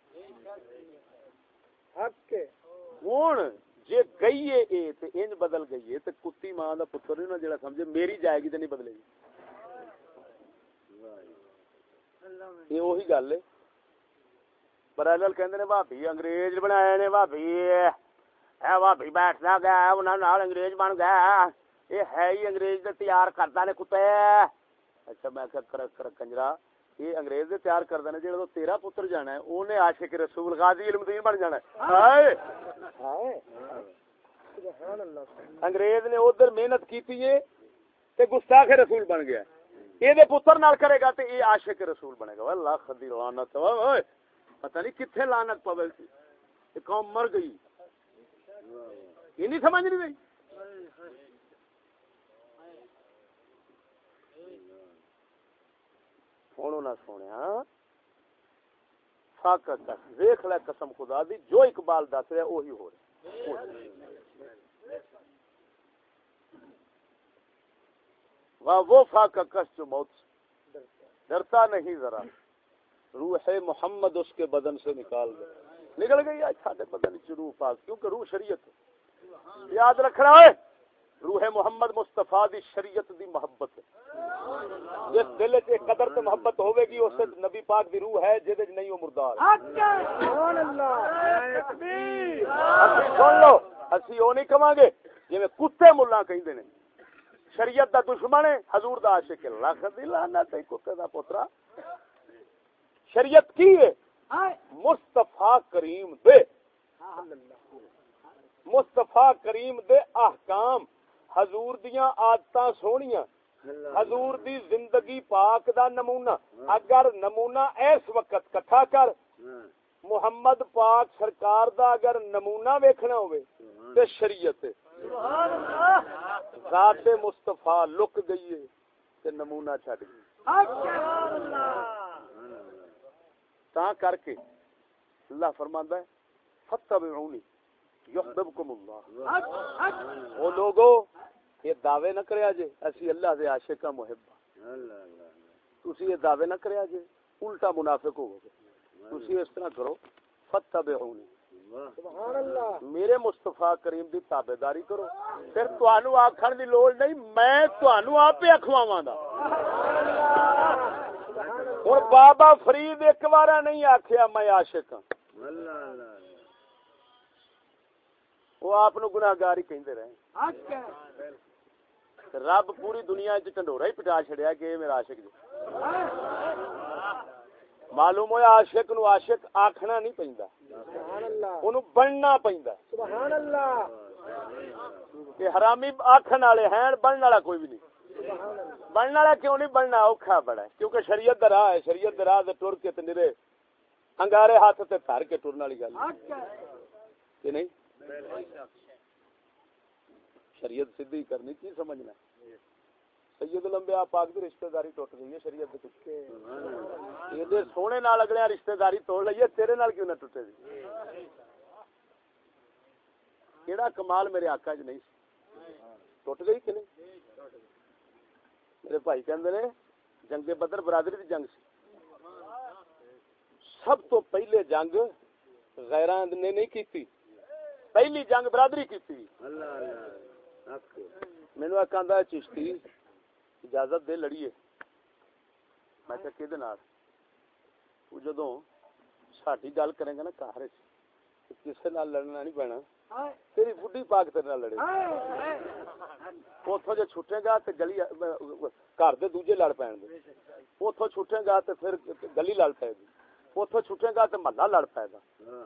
ہوں جے گئی ہے اے تے انج بدل گئی ہے تے کتی ماں دا پتر نہیں نا جڑا سمجھے میری جائے گی تے نہیں بدلے گی۔ یہ وہی گل ہے۔ برائل کہندے نے بھابی انگریز بنائے نے بھابی اے بھابی بیٹھدا گیا انہاں نال انگریز بن گیا۔ یہ ہے ہی انگریز دے تیار کردا نے کتے۔ اچھا میں کہ کر کر کنجرا یہ انگریز دے تیار کردا نے جڑا تیرا پتر جانا ہے اونے عاشق رسول غازی علم دین بن جانا ہے۔ ہائے۔ ہائے۔ سبحان اللہ۔ انگریز نے ادھر محنت کیتی ہے تے گستاخ رسول بن گیا یہ دے پتر نال کرے گا تے یہ عاشق رسول بنے گا۔ اللہ خدی لعنت۔ اوئے پتہ نہیں کتھے لعنت پوے قوم مر گئی۔ یہ نہیں سمجھ نہیں گئی ہوں انہیں سونے فاقہ کس ویخ لے قسم خدا دی، جو اقبال دس رہا وہی ہو رہا واہ وہ فاقہ کس جو موت سے۔ ڈرتا نہیں ذرا۔ روح محمد اس کے بدن سے نکال دے۔ نکل گئی آج سارے بدن چ روح پاک، کیونکہ روح شریعت ہے۔ یاد رکھنا ہے۔ روح محمد مصطفیٰ دی شریعت دی محبت ہے۔ جس دل چ قدر تے محبت ہوے گی، اس نبی پاک دی روح ہے جے نہیں، وہ مردار۔ سبحان اللہ تکبیر سن لو، اسی او نہیں کہاں گے، جویں کتے ملا کہندے نے۔ شریعت دا دشمن ہے، حضور دا عاشق ہے۔ لاکھ دی لعنت ہے، کتے دا پوترا۔ شریعت کی ہے؟ مصطفیٰ کریم دے۔ مصطفیٰ کریم دے احکام۔ حضور دیاں عادتاں سونیاں۔ حضور دی زندگی پاک دا نمونہ۔ اگر نمونہ اس وقت کٹھا کر محمد پاک سرکار دا اگر نمونہ ویکھنا ہوئے تے شریعت ذات مصطفیٰ لک گئی ہے تے نمونہ چھڈ گئی۔ تا کر کے اللہ فرماندا ہے فتبعونی یحببکم اللہ۔ او لوگو یہ دعوے نہ کریا جے اسی اللہ دے عاشق کا محب تسی یہ دعوے نہ کریا جے الٹا منافق ہو گے تسی اس طرح کرو فتبعونی سبحان اللہ۔ میرے مصطفیٰ کریم دی تابعداری کرو۔ پھر تانوں آکھن دی لوڑ نہیں میں تانوں آپ ہی اکھواواں دا۔ ہن بابا فرید ایک بار نہیں آکھیا میں عاشق ہاں۔ وہ آپ نو گناہگار ہی کہندے رہے۔ رب پوری دنیا وچ ٹنڈورا ہی پٹا چھڑیا کہ میرا عاشق جی معلوم ہویا عاشق نو عاشق آکھنا نہیں پیندا سبحان اللہ اونوں بننا پیندا سبحان اللہ حرامی آکھن والے ہیں بننے والا کوئی بھی نہیں سبحان اللہ والا کیوں نہیں بننا اوکھا بڑا ہے کیونکہ شریعت دا راہ ہے شریعت دا راہ تے ٹر کے تے نرے انگارے ہاتھ تے دھر کے ٹرن والی گل ہے کہ نہیں شریعت سیدھی کرنی، کی سمجھنا سید الانبیاء پاک دی رشتہ داری ٹوٹ گئی ہے شریعت دے پیچھے۔ یہ سونے نال اگلے رشتہ داری توڑ لئیے تیرے نال کیوں نہ ٹوٹے دی؟ کیڑا کمال میرے آقا چ نہیں ٹوٹ گئی کہ نہیں؟ میرے بھائی کہندے نے، جنگ بدر برادری دی جنگ سی۔ سب تو پہلے جنگ غیراں نے نہیں کیتی، پہلی جنگ برادری کیتی۔ مینو ایک آندا چشتی، اجازت دے لڑیے میں کہ کدے نال؟ تو جدوں ساڈی گل کرے گا نا گھر وچ کسے نال لڑنا نہیں پینا۔ تیری بڈھی پاک تیرے نال لڑے۔ اوتھوں جے چھٹے گا تے گلی، گھر دے دوجے لڑ پین گے اوتھوں چھٹے گا تے پھر گلی لڑ پے گی اوتھوں چھٹے گا تے محلہ لڑ پے گا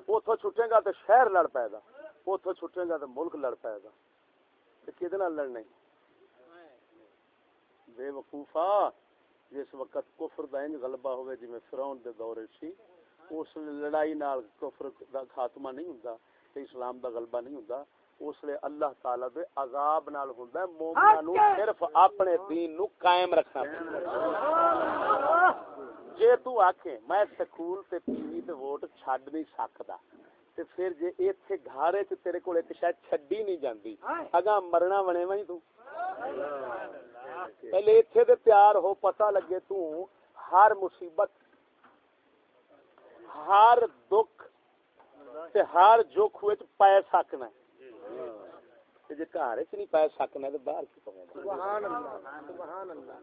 اوتھوں چھٹے گا تے شہر لڑ پے گا اوتھوں چھٹے گا تے ملک لڑ پے گا لڑنا بے وقوفا جس وقت کفر دا انج غلبہ ہوئے جویں فرعون دے دور سی اس لڑائی نال کفر دا خاتمہ نہیں ہوندا تے اسلام دا غلبہ نہیں ہوندا اس لیے اللہ تعالی دے عذاب نال ہوندا ہے مومناں نو صرف اپنے دین نو قائم رکھنا جے تو آکھے میں سکول تے ٹی وی تے ووٹ چھڈ نہیں سکدا۔ تے پھر جے ایتھے گھارے تے تیرے کول ایک شاید چھڈی نہیں جاندی۔ اگا مرنا بنے ویں تو۔ پہلے ایتھے تے تیار ہو پتہ لگے تو ہر مصیبت ہر دکھ تے ہر جوکھ وچ پے سکنا تے جے گھر وچ نہیں پے سکنا تے باہر کی پے سبحان اللہ سبحان اللہ۔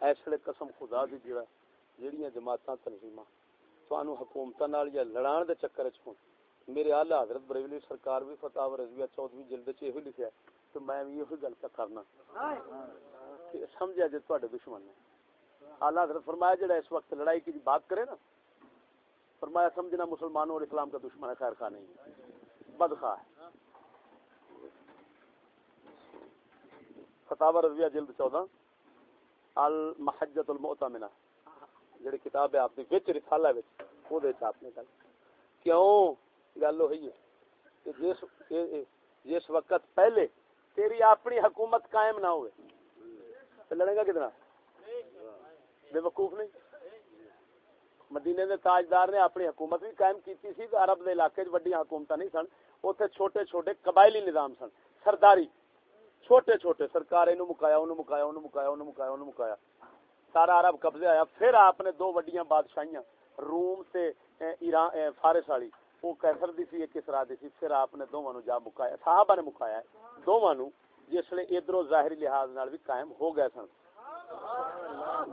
ایسے قسم خدا دی جڑا جڑیاں جماعتاں تنظیماں۔ تانوں حکومتاں نال یا لڑان دے چکر وچ ہون میرے اعلی حضرت بریلوی سرکار بھی فتاوی رضویہ 14ویں جلد وچ یہ لکھیا ہے تو میں بھی یہی گل کرنا۔ کہ سمجھا جے تواڈے دشمن نے۔ اعلی حضرت فرمایا جڑا اس وقت لڑائی کی بات کرے نا، فرمایا سمجھنا مسلمانوں اور اسلام کا دشمن ہے، خیر خواہ نہیں بدخواہ ہے۔ فتاوی رضویہ جلد 14 المحجت المؤتمنہ۔ جڑی کتاب ہے آپ دی وچ، رسالہ وچ او دے آپ نے گل کیوں؟ گل ہوئی ہے کہ جس جس وقت پہلے تیری اپنی حکومت قائم نہ ہوئے تو لڑے گا کتنا؟ بے وقوف نہیں۔ مدینے دے تاجدار نے اپنی حکومت بھی قائم کیتی سی تے عرب دے علاقے وچ وڈیاں حکومتاں نہیں سن، اوتھے چھوٹے چھوٹے قبائلی نظام سن، سرداری۔ چھوٹے چھوٹے، سرکار اینو مکایا اونوں مکایا اونوں مکایا اونوں مکایا اونوں مکایا۔ سارا عرب قبضے آیا۔ پھر آپ نے دو وڈیاں بادشاہیاں روم تے اے، ایران فارس والی وہ کیسر دی سی ایک کسرا دی سی پھر آپ نے دوواں نو جا مکایا صحابہ نے مکایا ہے۔ دوواں نو جس لے ادھروں ظاہری لحاظ نال بھی قائم ہو گئے سن۔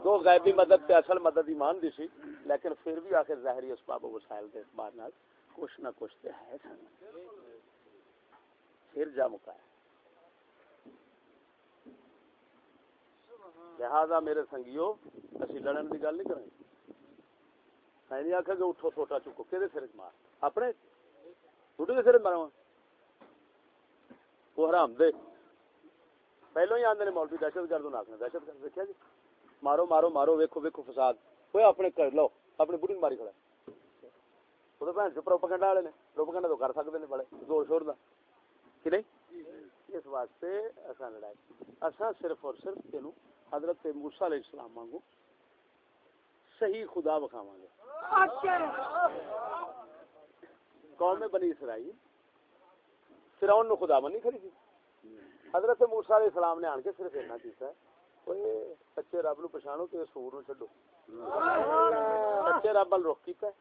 دو غیبی مدد تے اصل مدد ایمان دی سی لیکن پھر بھی آخر ظاہری اسباب و وسائل دے اعتبار نال کچھ نہ کچھ تے ہے سن۔ پھر جا مکایا۔ لہذا میرے سنگیو، اسی لڑن دی گل نہیں کریں۔ میں نہیں آخا کہ اٹھو چھوٹا چکو۔ کہ سر چ مار؟ اپنے؟ چھوٹے کے سر مارا وہ حرام، دے۔ پہلو ہی آدھے مولوی، دہشت گرد نہ آخنا دہشت گرد دیکھا جی؟ مارو مارو مارو ویکو ویکو فساد۔ وہ اپنے کر، لو۔ اپنی بڑھی ماری کھڑا وہ تو بھن چ پروپگنڈا والے نے۔ پروپگنڈا تو کر سکتے ہیں بڑے۔ زور شور دا۔ کہ نہیں؟ اس واسطے اصا لڑائی اصا صرف اور صرف تینوں حضرت موسیٰ علیہ السلام مانگو صحیح خدا بخاواں گے قوم بنی اسرائیل فرعون نو خدا بنی کھڑی تھی۔ حضرت موسیٰ علیہ السلام نے آن کے صرف اتنا کیتا ہے اوئے سچے رب نو پہچانو تے سور نو چھڈو۔ سچے رب ال رخ کیتا ہے۔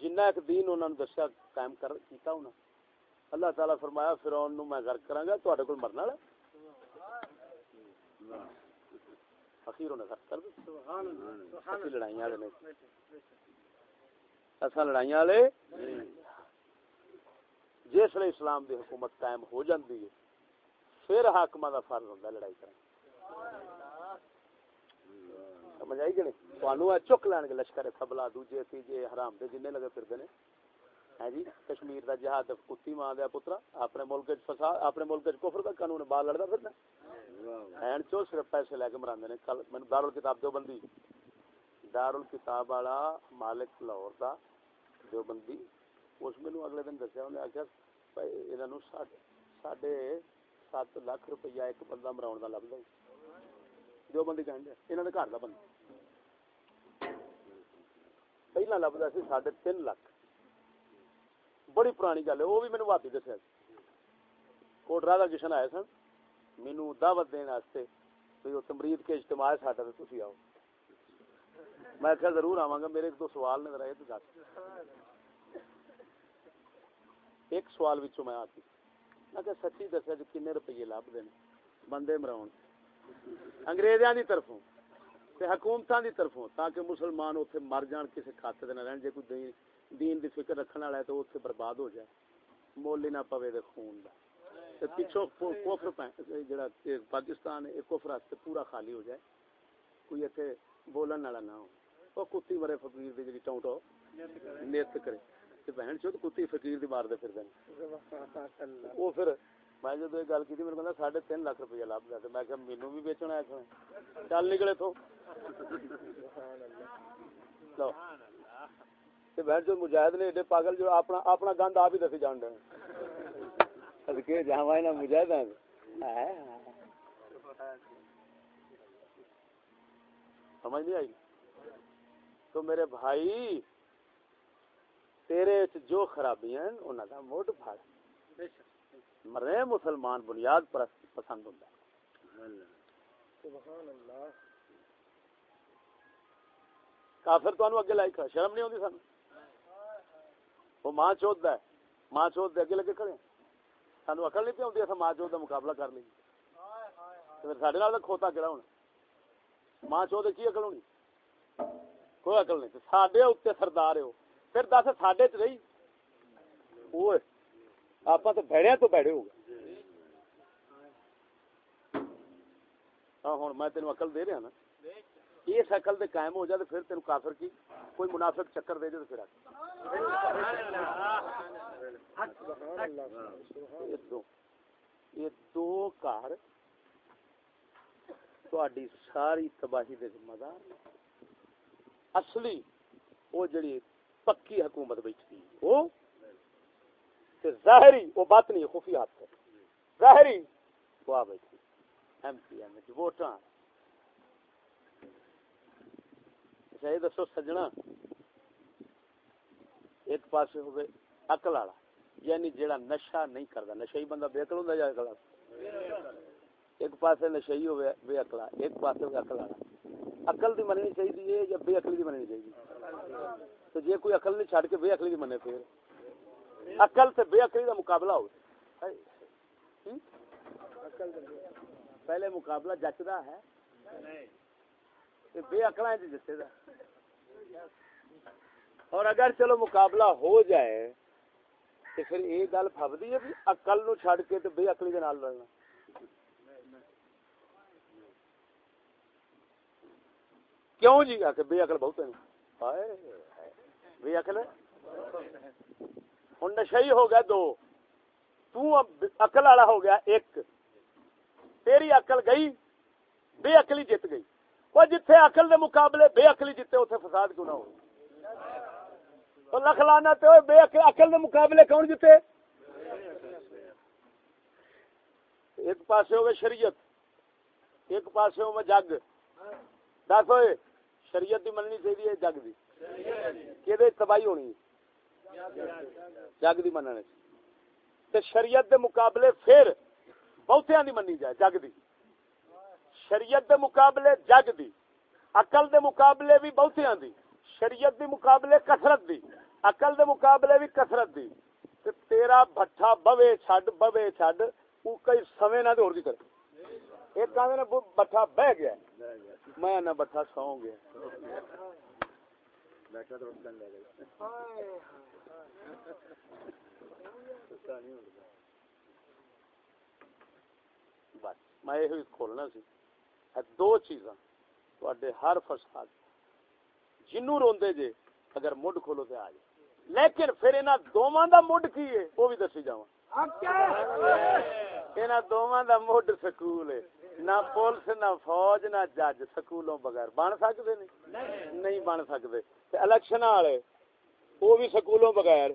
جنہ ایک دین انہاں نو دسیا قائم کر کیتا انہاں۔ اللہ تعالی فرمایا فرعون نو میں غرق کراں گا تواڈے کول مرن والا کر لڑائیاں والے لڑائیاں والے جس لیے اسلام دی حکومت قائم ہو جاندی ہے پھر حاکماں دا فرض ہوندا لڑائی کرنا. سمجھ آئی کہ نہیں؟ تانوں چک لین گے لشکر سبلا دوجے تیجے حرام دے جننے لگے پھردے نے ہے جی کشمیر دا جہاد کتی ماں دیا پترا، اپنے ملک فساد، اپنے ملک کفر دا، قانون باہر لڑدا پھردا۔ این چو صرف پیسے لے کے مراندے نے؟ کل میں دار الکتاب دو بندی دار الکتاب والا مالک لاہور دا جو بندی، اس مینوں اگلے دن دسیا انہیں آخیا بھائی انہاں ساڈے سات لاکھ روپیہ ایک بندہ مراؤن دا لبدا جو بندی کہندے انہاں دے گھر دا بندہ۔ پہلا لبدا سی، ساڈے تین لاکھ۔ بڑی پرانی گل ہے، وہ بھی مینوں واپی دسیا کوٹ رادا کشن آئے سن مینو دعوت دین واسطے بھی وہ تمرید کے اجتماع ہے ساڈا تے تسی آؤ۔ میں کہا ضرور آواں گا، میرے ایک دو سوال نے ذرا یہ تو دس۔ ایک سوال وچوں میں آتی میں کہ سچی دسیا جی کنے روپیے لب دین بندے مراؤن انگریزاں دی طرفوں تے حکومتاں دی طرفوں تاکہ مسلمان اوتھے مر جان، کسے کھاتے دے نہ رہن، جے کوئی دین دین دی فکر رکھن والا ہے تو اوتھے برباد ہو جائے۔ مول نہ پوے دے خون دا۔ تے پیچھوں کو- کفر پہ- جڑا پاکستان ہے کفر واسطے پورا خالی ہو جائے۔ کوئی ایتھے بولن والا نہ ہو۔ او کتی مرے فقیر دی جڑی ٹونٹو نیت کرے۔ تے بہن تے کتی فقیر دی مار دے پھردے نے وہ پھر میں جدو یہ گل کی میرے کہنا ساڑھے تین لاکھ روپیہ لب گیا میں کہ مینو بھی بیچنا ہے چل نکلے تو۔ لو۔ تے بہن جو مجاہد نے ایڈے پاگل جو اپنا اپنا گند آپ ہی دسی جان دے صدقے جاواں مجاہد ہیں سمجھ نہیں آئی؟ تو میرے بھائی تیرے جو خرابیاں ہیں انہاں دا موڈ پھاڑ مرے مسلمان بنیاد پر پسند ہوندا سبحان اللہ۔ کافر تو اگے لائی کھڑا شرم نہیں ہوندی سانو وہ ماں چوت ہے۔ ماں چوت دے اگے لگے کھڑے ہیں۔ سانو عقل نہیں پی ہوندی اساں ماں چوت دا مقابلہ کر لئی تے پھر ساڈے نال کھوتا کیڑا ہونا۔ ماں چوت کی عقل ہونی؟ کوئی عقل نہیں۔ تے ساڈے اوتے سردار ہو پھر دس ساڈے چ رہی۔ اوئے، آپاں تو بھڑیاں تو بھڑے ہو گئے۔ ہاں ہن میں تینوں عقل دے رہا نا۔ یہ شکل دے قائم ہو جائے تو پھر تینوں کافر کی کوئی منافق چکر دے دے تو پھر آ سبحان اللہ سبحان یہ دو یہ دو گھر تہاڈی ساری تباہی دے ذمہ دار اصلی وہ جڑی پکی حکومت بیٹھی وہ تے ظاہری وہ باطنی خفیات ہے ظاہری وہ بیٹھی۔ ایم پی ایم وچ ووٹاں۔ اچھا یہ دسو سجنا۔ ایک پاس ہوئے اکل والا یعنی جہاں نشا نہیں کرتا نشا ہی بندہ بےکل ہوں یا اکلا ایک پاس نشا ہی بے اکلا ایک پاس ہوئے اکل والا۔ اقل کی مننی چاہیے یا بے اکلی کی مننی چاہیے تو جی کوئی اقل نہیں چڑھ کے بے اکلی کی منے پھر۔ اقل سے بے اکلی کا مقابلہ ہو پہلے مقابلہ جچتا ہے؟ بے اکڑا جسے دا۔ اور اگر چلو مقابلہ ہو جائے، تو پھر یہ گل فبدی ہے بھی اکل نو چھڑ کے تو بے اکلی دے نال لڑنا کیوں جی؟ آ کے بے اکل بہت بے اکل ہوں نشہ ہی ہو گیا دو۔ تو اکل والا ہو گیا ایک۔ تیری اکل گئی، بے اکلی جیت گئی۔ وہ جتھے عقل دے مقابلے بے عقلی جتھے اوتھے فساد کیوں نہ ہو؟ تو لکھ لانا تے بے عقل عقل دے مقابلے کون جتے ایک پاسے ہوئے شریعت، ایک پاسے ہوئے جگ۔ دس ہوئے، شریعت دی مننی چاہیے ہے جگ دی۔ کہ تباہی ہونی جگ دی مننے تے شریعت دے مقابلے پھر بہتیاں دی مننی جائے، جگ دی۔ شریعت دے مقابلے جگ دی، عقل دے مقابلے بھی بہتیاں دی، شریعت دی مقابلے کثرت دی، عقل دے مقابلے بھی کثرت دی۔ تے تیرا بھٹھا بوے چھڈ بوے چھڈ، او کئی سمے نہ دے اور دی کرے ایک کہندے نے بھٹھا بہ گیا۔ میں نہ بھٹھا سو گیا۔ بس، میں یہ کھولنا سی۔ دو چیزاں تواڈے ہر فساد جنوں روندے جے اگر مڈ کھولو تے آ جائے لیکن پھر انہاں دوواں دا مڈ کی ہے او بھی دسی جاواں انہاں دوواں دا مڈ سکول ہے نہ پولیس نہ فوج نہ جج سکولوں بغیر بن سکدے نہیں نہیں بن سکدے تے الیکشن والے وہ بھی سکولوں بغیر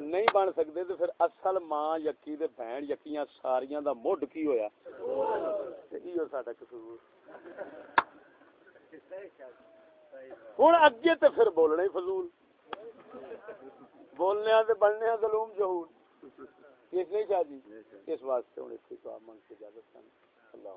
نہیں بن سکتے تو پھر اصل ماں یقی دے بہن یکیاں ساریاں دا مڈ کی ہویا؟ ایو ساڈا قصور۔ ہن اگے تے پھر بولنے ہی فضول۔ بولنے تے بننے ظلم جہول اس نہیں چاہیے اس واسطے ہن استغفار مانگ کے اجازت اللہ